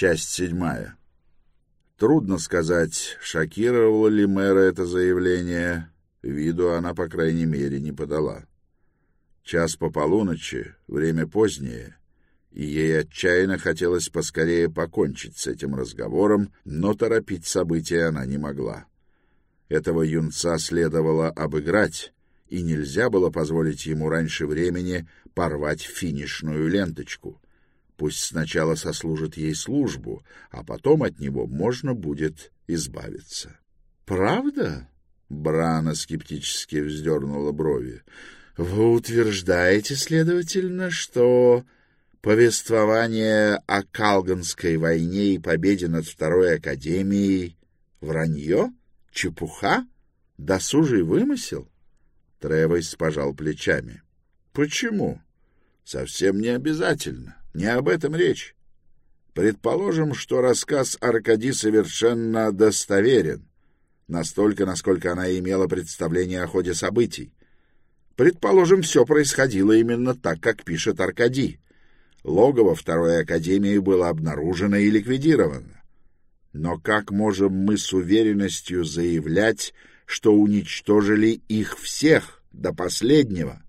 Часть седьмая. Трудно сказать, шокировало ли мэра это заявление. Виду она, по крайней мере, не подала. Час по полуночи, время позднее, и ей отчаянно хотелось поскорее покончить с этим разговором, но торопить события она не могла. Этого юнца следовало обыграть, и нельзя было позволить ему раньше времени порвать финишную ленточку — Пусть сначала сослужит ей службу, а потом от него можно будет избавиться. — Правда? — Брана скептически вздернула брови. — Вы утверждаете, следовательно, что повествование о Калганской войне и победе над Второй Академией — вранье? Чепуха? Досужий вымысел? Тревойс пожал плечами. — Почему? — Совсем не обязательно. Не об этом речь. Предположим, что рассказ Аркади совершенно достоверен, настолько, насколько она имела представление о ходе событий. Предположим, все происходило именно так, как пишет Аркади. Логово Второй Академии было обнаружено и ликвидировано. Но как можем мы с уверенностью заявлять, что уничтожили их всех до последнего?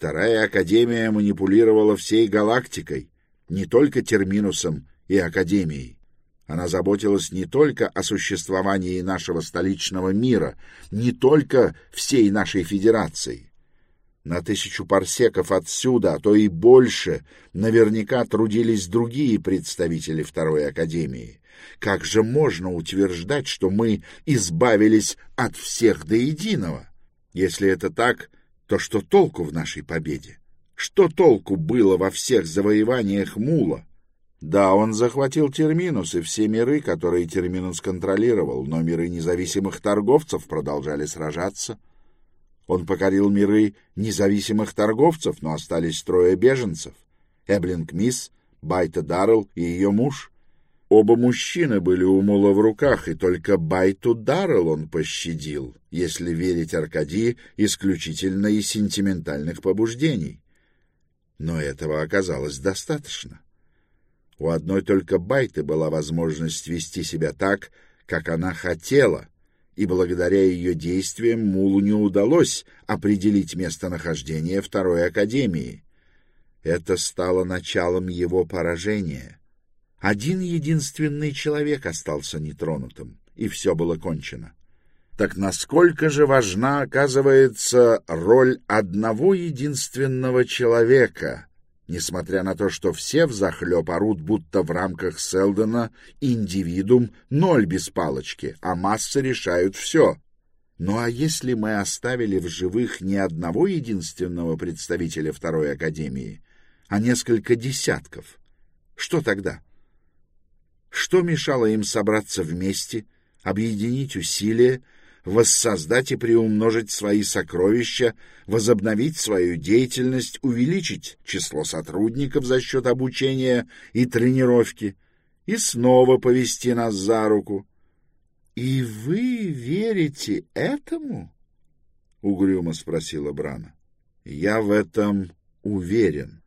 Вторая Академия манипулировала всей галактикой, не только Терминусом и Академией. Она заботилась не только о существовании нашего столичного мира, не только всей нашей Федерации. На тысячу парсеков отсюда, а то и больше, наверняка трудились другие представители Второй Академии. Как же можно утверждать, что мы избавились от всех до единого? Если это так, то что толку в нашей победе? Что толку было во всех завоеваниях Мула? Да, он захватил Терминус и все миры, которые Терминус контролировал, но миры независимых торговцев продолжали сражаться. Он покорил миры независимых торговцев, но остались трое беженцев — Эблинг Мисс, Байта Даррелл и ее муж. Оба мужчины были у Мула в руках, и только Байту Даррелл он пощадил, если верить Аркадии исключительно из сентиментальных побуждений. Но этого оказалось достаточно. У одной только Байты была возможность вести себя так, как она хотела, и благодаря ее действиям Мулу не удалось определить местонахождение Второй Академии. Это стало началом его поражения — один единственный человек остался нетронутым, и все было кончено. Так насколько же важна, оказывается, роль одного единственного человека, несмотря на то, что все взахлеб орут, будто в рамках Селдона индивидуум ноль без палочки, а массы решают все. Ну а если мы оставили в живых не одного единственного представителя Второй Академии, а несколько десятков, что тогда? — что мешало им собраться вместе, объединить усилия, воссоздать и приумножить свои сокровища, возобновить свою деятельность, увеличить число сотрудников за счет обучения и тренировки и снова повести нас за руку? — И вы верите этому? — угрюмо спросила Брана. — Я в этом уверен.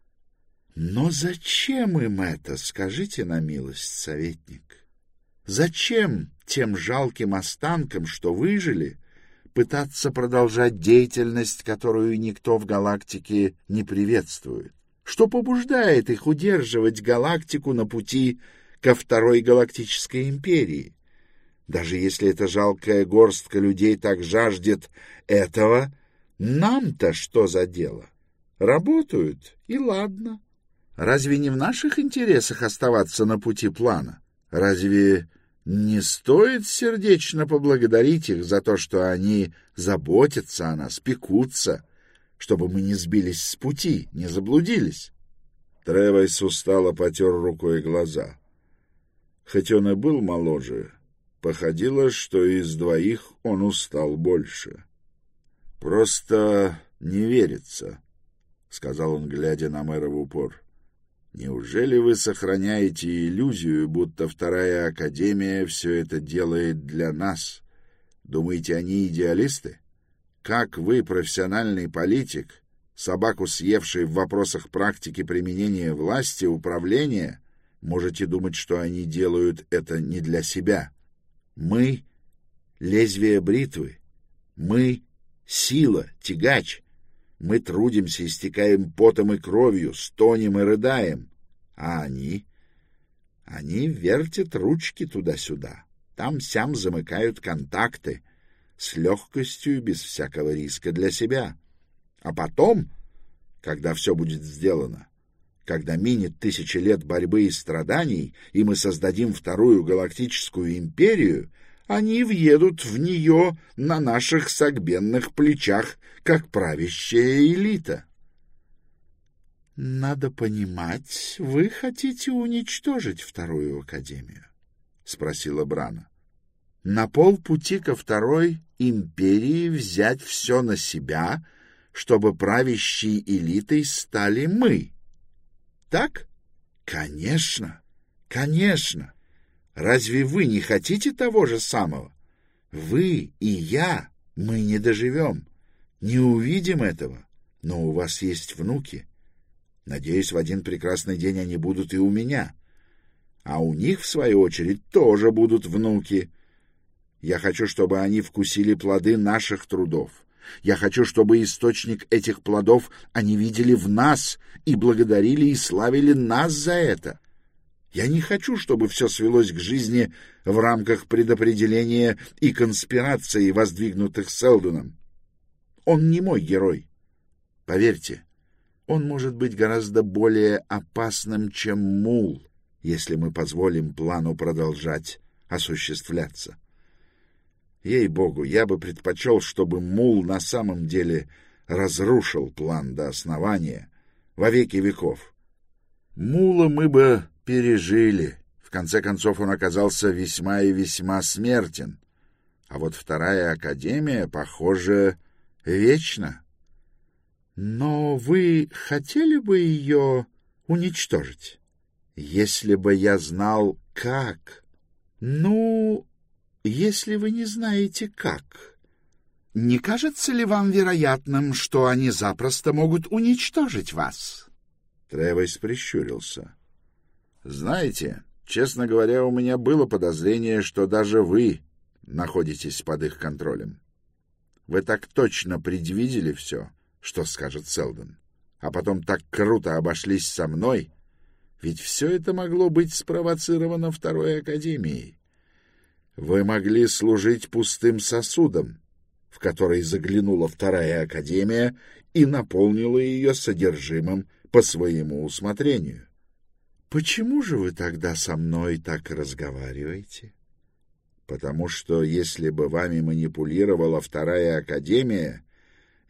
Но зачем им это, скажите на милость, советник? Зачем тем жалким останкам, что выжили, пытаться продолжать деятельность, которую никто в галактике не приветствует? Что побуждает их удерживать галактику на пути ко Второй Галактической Империи? Даже если эта жалкая горстка людей так жаждет этого, нам-то что за дело? Работают, и ладно. Разве не в наших интересах оставаться на пути плана? Разве не стоит сердечно поблагодарить их за то, что они заботятся о нас, пекутся, чтобы мы не сбились с пути, не заблудились? Тревойс устало потер рукой глаза. Хоть он и был моложе, походило, что из двоих он устал больше. — Просто не верится, — сказал он, глядя на мэра в упор. Неужели вы сохраняете иллюзию, будто Вторая Академия все это делает для нас? Думаете, они идеалисты? Как вы, профессиональный политик, собаку съевший в вопросах практики применения власти, управления, можете думать, что они делают это не для себя. Мы — лезвие бритвы. Мы — сила, тягач. Мы трудимся, истекаем потом и кровью, стонем и рыдаем. А они? Они вертят ручки туда-сюда. Там-сям замыкают контакты. С легкостью и без всякого риска для себя. А потом, когда все будет сделано, когда минет тысячи лет борьбы и страданий, и мы создадим вторую галактическую империю, они въедут в нее на наших согбенных плечах, как правящая элита. — Надо понимать, вы хотите уничтожить вторую академию? — спросила Брана. — На полпути ко второй империи взять все на себя, чтобы правящей элитой стали мы. Так? Конечно, конечно. Разве вы не хотите того же самого? Вы и я, мы не доживем, не увидим этого, но у вас есть внуки — Надеюсь, в один прекрасный день они будут и у меня. А у них, в свою очередь, тоже будут внуки. Я хочу, чтобы они вкусили плоды наших трудов. Я хочу, чтобы источник этих плодов они видели в нас и благодарили и славили нас за это. Я не хочу, чтобы все свелось к жизни в рамках предопределения и конспирации, воздвигнутых Селдоном. Он не мой герой. Поверьте, он может быть гораздо более опасным, чем мул, если мы позволим плану продолжать осуществляться. Ей-богу, я бы предпочел, чтобы мул на самом деле разрушил план до основания во веки веков. Мула мы бы пережили. В конце концов, он оказался весьма и весьма смертен. А вот вторая академия, похоже, вечна. Но вы хотели бы ее уничтожить? Если бы я знал, как. Ну, если вы не знаете, как. Не кажется ли вам вероятным, что они запросто могут уничтожить вас? Тревойс прищурился. Знаете, честно говоря, у меня было подозрение, что даже вы находитесь под их контролем. Вы так точно предвидели все — что скажет Селдон. А потом так круто обошлись со мной, ведь все это могло быть спровоцировано Второй Академией. Вы могли служить пустым сосудом, в который заглянула Вторая Академия и наполнила ее содержимым по своему усмотрению. Почему же вы тогда со мной так разговариваете? Потому что если бы вами манипулировала Вторая Академия,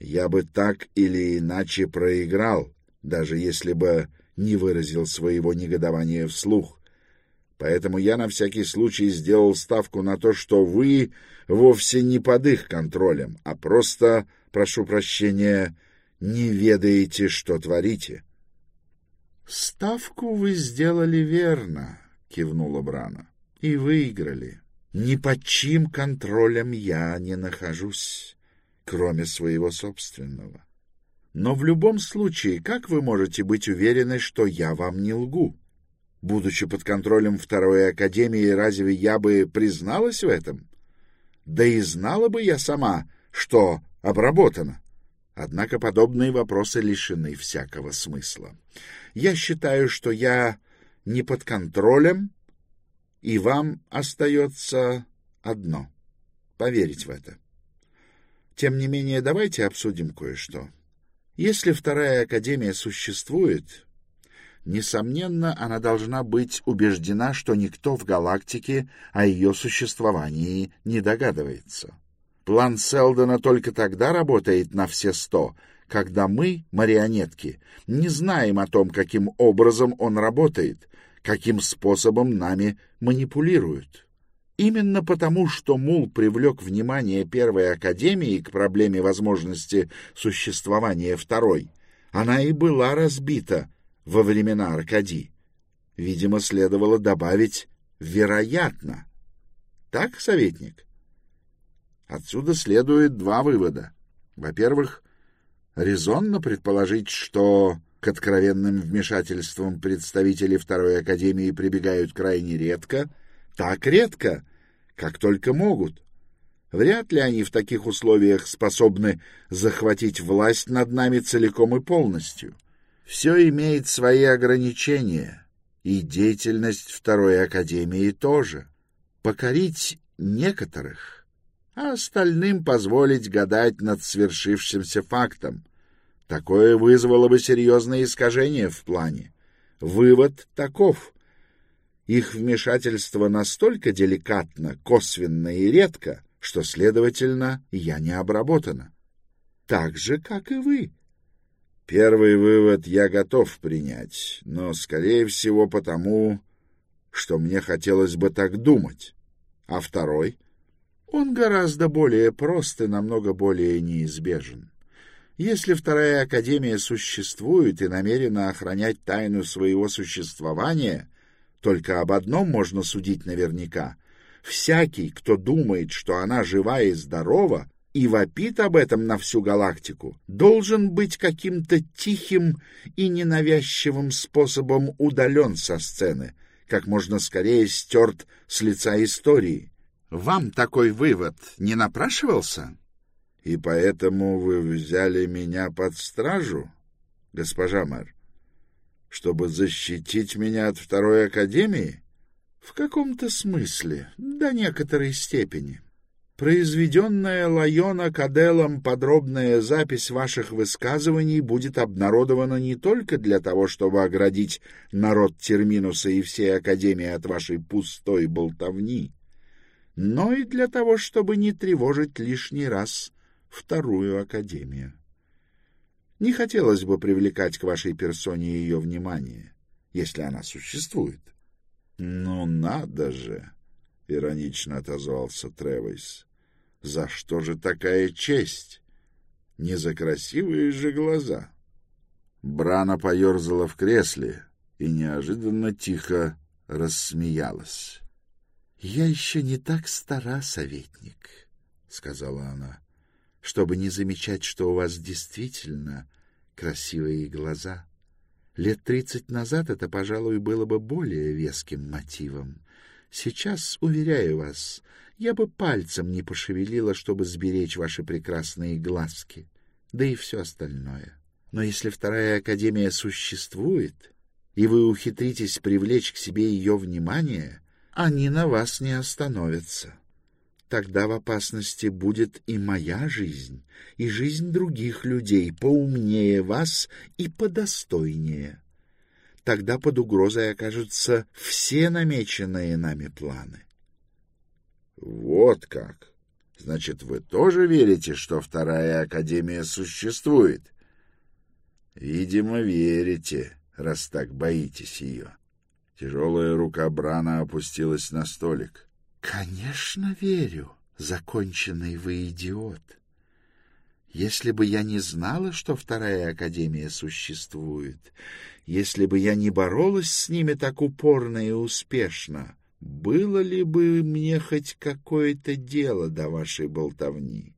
я бы так или иначе проиграл, даже если бы не выразил своего негодования вслух. Поэтому я на всякий случай сделал ставку на то, что вы вовсе не под их контролем, а просто, прошу прощения, не ведаете, что творите. — Ставку вы сделали верно, — кивнула Брана, — и выиграли. Ни под чьим контролем я не нахожусь кроме своего собственного. Но в любом случае, как вы можете быть уверены, что я вам не лгу? Будучи под контролем Второй Академии, разве я бы призналась в этом? Да и знала бы я сама, что обработано. Однако подобные вопросы лишены всякого смысла. Я считаю, что я не под контролем, и вам остается одно — поверить в это. Тем не менее, давайте обсудим кое-что. Если вторая академия существует, несомненно, она должна быть убеждена, что никто в галактике о ее существовании не догадывается. План Селдона только тогда работает на все сто, когда мы, марионетки, не знаем о том, каким образом он работает, каким способом нами манипулируют. Именно потому, что Мул привлек внимание Первой Академии к проблеме возможности существования Второй, она и была разбита во времена Аркадии. Видимо, следовало добавить «вероятно». Так, советник? Отсюда следует два вывода. Во-первых, резонно предположить, что к откровенным вмешательствам представители Второй Академии прибегают крайне редко, так редко, как только могут. Вряд ли они в таких условиях способны захватить власть над нами целиком и полностью. Все имеет свои ограничения, и деятельность Второй Академии тоже. Покорить некоторых, а остальным позволить гадать над свершившимся фактом. Такое вызвало бы серьезные искажения в плане. Вывод таков. Их вмешательство настолько деликатно, косвенно и редко, что, следовательно, я не обработана. Так же, как и вы. Первый вывод я готов принять, но, скорее всего, потому, что мне хотелось бы так думать. А второй? Он гораздо более прост и намного более неизбежен. Если Вторая Академия существует и намерена охранять тайну своего существования, только об одном можно судить наверняка. Всякий, кто думает, что она жива и здорова, и вопит об этом на всю галактику, должен быть каким-то тихим и ненавязчивым способом удален со сцены, как можно скорее стерт с лица истории. Вам такой вывод не напрашивался? И поэтому вы взяли меня под стражу, госпожа мэр, чтобы защитить меня от второй академии? В каком-то смысле, до некоторой степени. Произведенная Лайона Каделом подробная запись ваших высказываний будет обнародована не только для того, чтобы оградить народ Терминуса и всей Академии от вашей пустой болтовни, но и для того, чтобы не тревожить лишний раз вторую Академию. Не хотелось бы привлекать к вашей персоне ее внимание, если она существует. «Ну надо же!» — иронично отозвался Тревис. «За что же такая честь? Не за красивые же глаза!» Брана поерзала в кресле и неожиданно тихо рассмеялась. «Я еще не так стара, советник», — сказала она, — «чтобы не замечать, что у вас действительно красивые глаза». Лет тридцать назад это, пожалуй, было бы более веским мотивом. Сейчас, уверяю вас, я бы пальцем не пошевелила, чтобы сберечь ваши прекрасные глазки, да и все остальное. Но если вторая академия существует, и вы ухитритесь привлечь к себе ее внимание, они на вас не остановятся. Тогда в опасности будет и моя жизнь, и жизнь других людей, поумнее вас и подостойнее. Тогда под угрозой окажутся все намеченные нами планы. — Вот как! Значит, вы тоже верите, что Вторая Академия существует? — Видимо, верите, раз так боитесь ее. Тяжелая рука Брана опустилась на столик. Конечно, верю, законченный вы идиот. Если бы я не знала, что вторая академия существует, если бы я не боролась с ними так упорно и успешно, было ли бы мне хоть какое-то дело до вашей болтовни?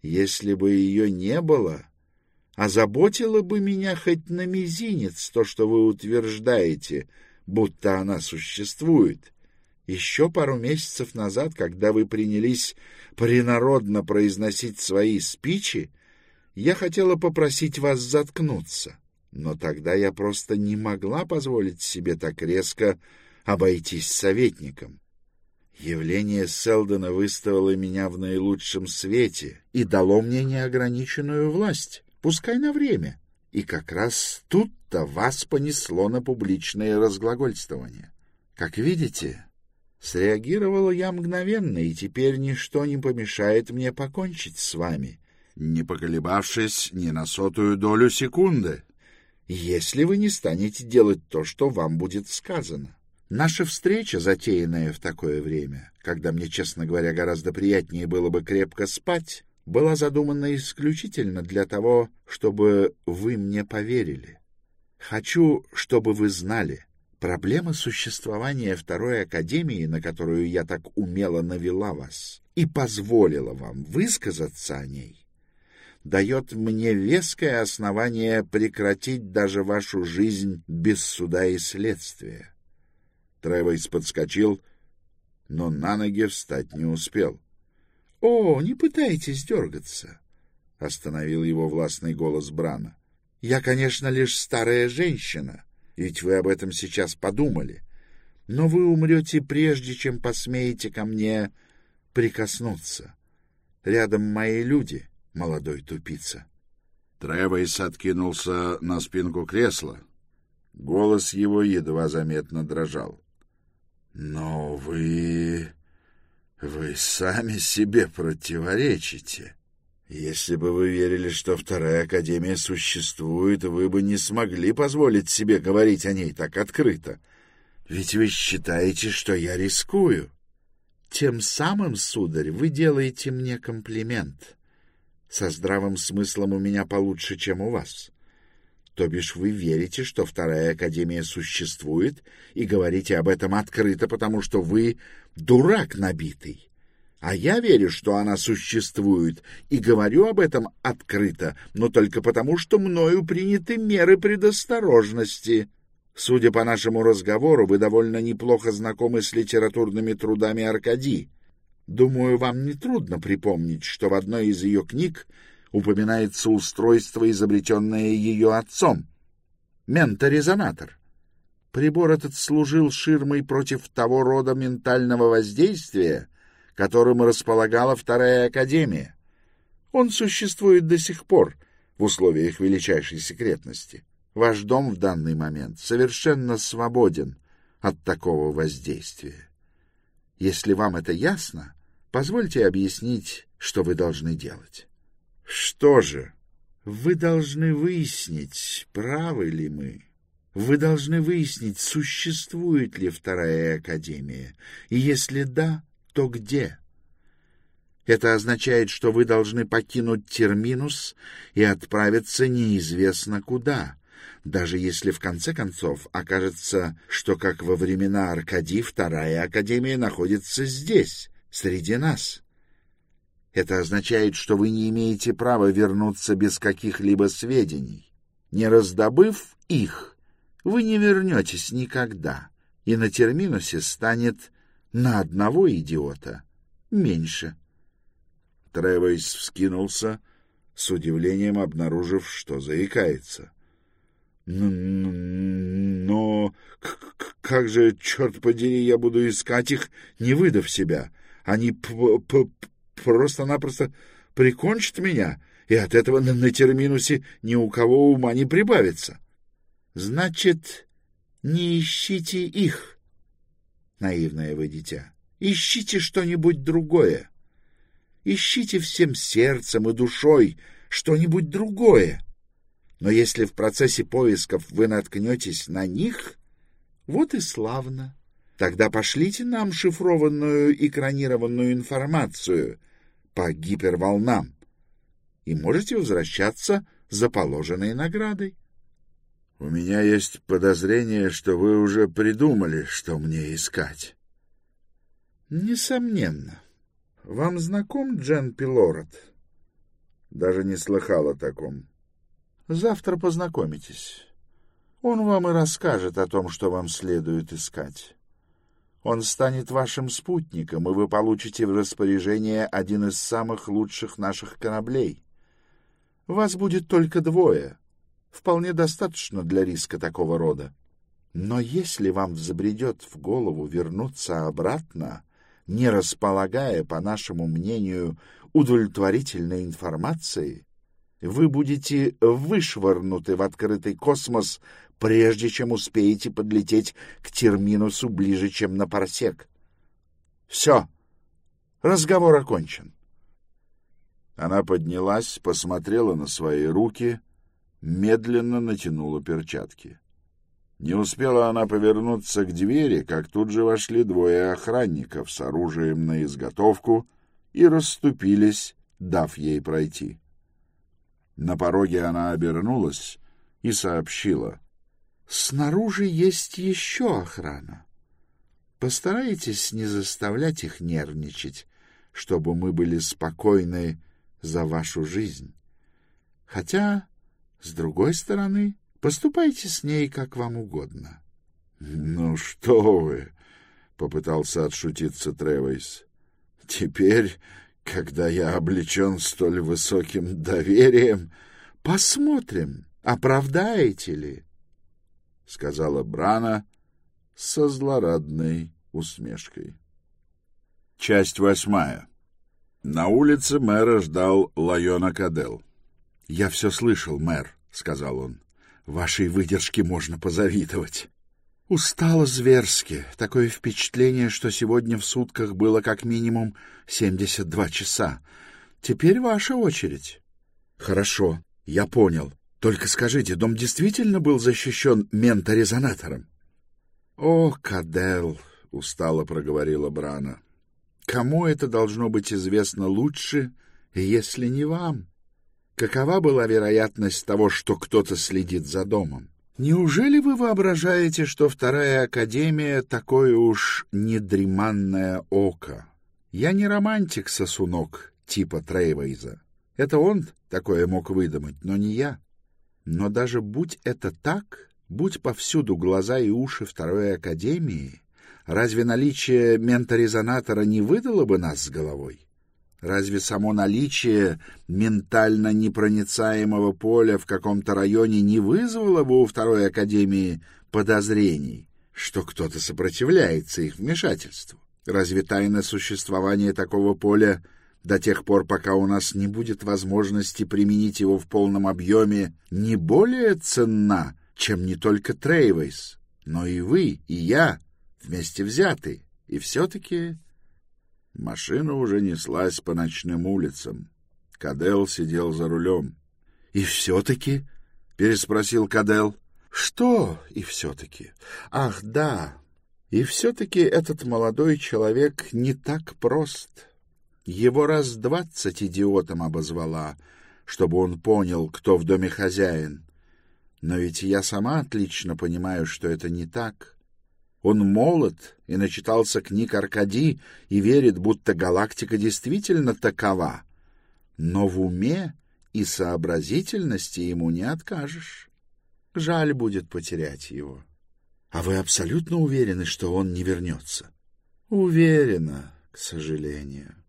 Если бы ее не было, озаботило бы меня хоть на мизинец то, что вы утверждаете, будто она существует. Еще пару месяцев назад, когда вы принялись принародно произносить свои спичи, я хотела попросить вас заткнуться, но тогда я просто не могла позволить себе так резко обойтись советником. Явление Селдона выставило меня в наилучшем свете и дало мне неограниченную власть, пускай на время. И как раз тут-то вас понесло на публичное разглагольствование. Как видите, Среагировала я мгновенно, и теперь ничто не помешает мне покончить с вами, не поколебавшись ни на сотую долю секунды, если вы не станете делать то, что вам будет сказано. Наша встреча, затеянная в такое время, когда мне, честно говоря, гораздо приятнее было бы крепко спать, была задумана исключительно для того, чтобы вы мне поверили. Хочу, чтобы вы знали — Проблема существования Второй Академии, на которую я так умело навела вас и позволила вам высказаться о ней, дает мне веское основание прекратить даже вашу жизнь без суда и следствия. Тревойс подскочил, но на ноги встать не успел. — О, не пытайтесь дергаться! — остановил его властный голос Брана. — Я, конечно, лишь старая женщина, ведь вы об этом сейчас подумали. Но вы умрете прежде, чем посмеете ко мне прикоснуться. Рядом мои люди, молодой тупица. Тревойс откинулся на спинку кресла. Голос его едва заметно дрожал. — Но вы... вы сами себе противоречите. Если бы вы верили, что Вторая Академия существует, вы бы не смогли позволить себе говорить о ней так открыто. Ведь вы считаете, что я рискую. Тем самым, сударь, вы делаете мне комплимент. Со здравым смыслом у меня получше, чем у вас. То бишь вы верите, что Вторая Академия существует, и говорите об этом открыто, потому что вы дурак набитый. А я верю, что она существует, и говорю об этом открыто, но только потому, что мною приняты меры предосторожности». Судя по нашему разговору, вы довольно неплохо знакомы с литературными трудами Аркади. Думаю, вам не трудно припомнить, что в одной из ее книг упоминается устройство, изобретенное ее отцом — менторезонатор. Прибор этот служил ширмой против того рода ментального воздействия, которым располагала Вторая Академия. Он существует до сих пор в условиях величайшей секретности. Ваш дом в данный момент совершенно свободен от такого воздействия. Если вам это ясно, позвольте объяснить, что вы должны делать. Что же? Вы должны выяснить, правы ли мы. Вы должны выяснить, существует ли вторая академия, и если да, то где. Это означает, что вы должны покинуть Терминус и отправиться неизвестно куда, даже если в конце концов окажется, что, как во времена Аркадии, вторая академия находится здесь, среди нас. Это означает, что вы не имеете права вернуться без каких-либо сведений. Не раздобыв их, вы не вернетесь никогда, и на терминусе станет на одного идиота меньше. Тревойс вскинулся, с удивлением обнаружив, что заикается. Но как же, черт подери, я буду искать их, не выдав себя? Они просто-напросто прикончат меня, и от этого на, на терминусе ни у кого ума не прибавится. Значит, не ищите их, наивное вы дитя. Ищите что-нибудь другое. Ищите всем сердцем и душой что-нибудь другое. Но если в процессе поисков вы наткнетесь на них, вот и славно. Тогда пошлите нам шифрованную экранированную информацию по гиперволнам и можете возвращаться за положенной наградой. — У меня есть подозрение, что вы уже придумали, что мне искать. — Несомненно. Вам знаком Джен Пилород? — Даже не слыхал о таком. — Завтра познакомитесь. Он вам и расскажет о том, что вам следует искать. Он станет вашим спутником, и вы получите в распоряжение один из самых лучших наших кораблей. Вас будет только двое. Вполне достаточно для риска такого рода. Но если вам взбредет в голову вернуться обратно, не располагая, по нашему мнению, удовлетворительной информацией, вы будете вышвырнуты в открытый космос, прежде чем успеете подлететь к терминусу ближе, чем на парсек. Все, разговор окончен. Она поднялась, посмотрела на свои руки, медленно натянула перчатки. Не успела она повернуться к двери, как тут же вошли двое охранников с оружием на изготовку и расступились, дав ей пройти. На пороге она обернулась и сообщила. — Снаружи есть еще охрана. Постарайтесь не заставлять их нервничать, чтобы мы были спокойны за вашу жизнь. Хотя, с другой стороны, поступайте с ней как вам угодно. — Ну что вы! — попытался отшутиться Тревейс. — Теперь, когда я облечен столь высоким доверием... — Посмотрим, оправдаете ли, — сказала Брана со злорадной усмешкой. Часть восьмая. На улице мэра ждал Лайона Кадел. — Я все слышал, мэр, — сказал он. — Вашей выдержке можно позавидовать. Устала зверски. Такое впечатление, что сегодня в сутках было как минимум семьдесят два часа. Теперь ваша очередь. — Хорошо, я понял. Только скажите, дом действительно был защищен менторезонатором? — О, Кадел, — устало проговорила Брана. — Кому это должно быть известно лучше, если не вам? Какова была вероятность того, что кто-то следит за домом? Неужели вы воображаете, что вторая академия такое уж недреманное око? Я не романтик-сосунок типа Трейвейза. Это он такое мог выдумать, но не я. Но даже будь это так, будь повсюду глаза и уши второй академии, разве наличие менторезонатора не выдало бы нас с головой? Разве само наличие ментально непроницаемого поля в каком-то районе не вызвало бы у второй академии подозрений, что кто-то сопротивляется их вмешательству? Разве тайна существования такого поля до тех пор, пока у нас не будет возможности применить его в полном объеме, не более ценна, чем не только Тревайз, но и вы, и я, вместе взятые. И все-таки Машина уже неслась по ночным улицам. Кадел сидел за рулем. — И все-таки? — переспросил Кадел. — Что и все-таки? Ах, да. И все-таки этот молодой человек не так прост. Его раз двадцать идиотом обозвала, чтобы он понял, кто в доме хозяин. Но ведь я сама отлично понимаю, что это не так. Он молод и начитался книг Аркади и верит, будто галактика действительно такова. Но в уме и сообразительности ему не откажешь. Жаль будет потерять его. А вы абсолютно уверены, что он не вернется? — Уверена, к сожалению, —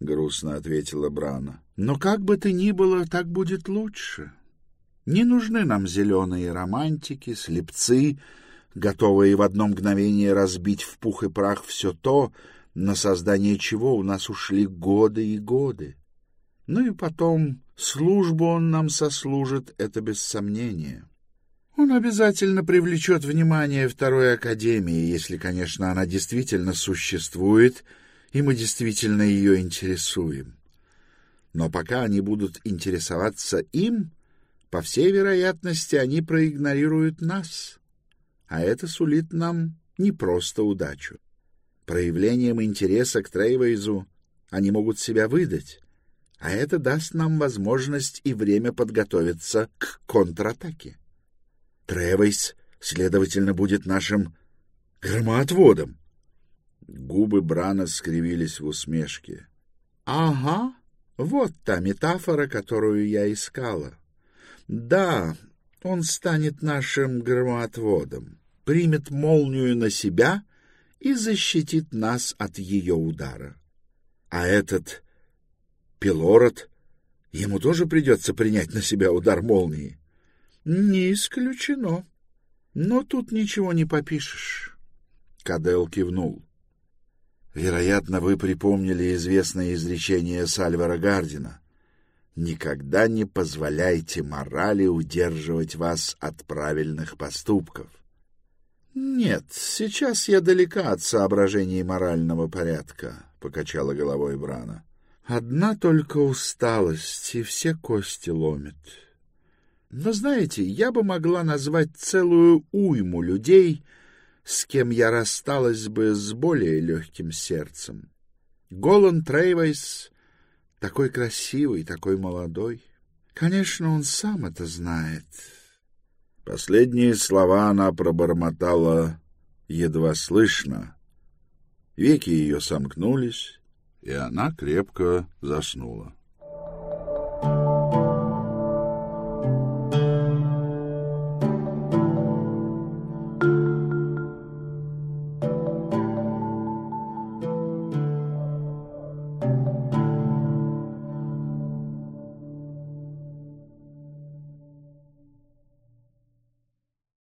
грустно ответила Брана. — Но как бы то ни было, так будет лучше. Не нужны нам зеленые романтики, слепцы, готовые в одно мгновение разбить в пух и прах все то, на создание чего у нас ушли годы и годы. Ну и потом, службу он нам сослужит, это без сомнения. Он обязательно привлечет внимание Второй Академии, если, конечно, она действительно существует, и мы действительно ее интересуем. Но пока они будут интересоваться им, по всей вероятности, они проигнорируют нас а это сулит нам не просто удачу. Проявлением интереса к Трейвейзу они могут себя выдать, а это даст нам возможность и время подготовиться к контратаке. Трейвейз, следовательно, будет нашим громоотводом. Губы Брана скривились в усмешке. — Ага, вот та метафора, которую я искала. Да, он станет нашим громоотводом примет молнию на себя и защитит нас от ее удара. А этот Пилород, ему тоже придется принять на себя удар молнии? Не исключено. Но тут ничего не попишешь. Кадел кивнул. Вероятно, вы припомнили известное изречение Сальвара Гардина. Никогда не позволяйте морали удерживать вас от правильных поступков. «Нет, сейчас я далека от соображений морального порядка», — покачала головой Брана. «Одна только усталость, и все кости ломит. Но знаете, я бы могла назвать целую уйму людей, с кем я рассталась бы с более легким сердцем. Голан Тревайз такой красивый, такой молодой. Конечно, он сам это знает». Последние слова она пробормотала едва слышно. Веки ее сомкнулись, и она крепко заснула.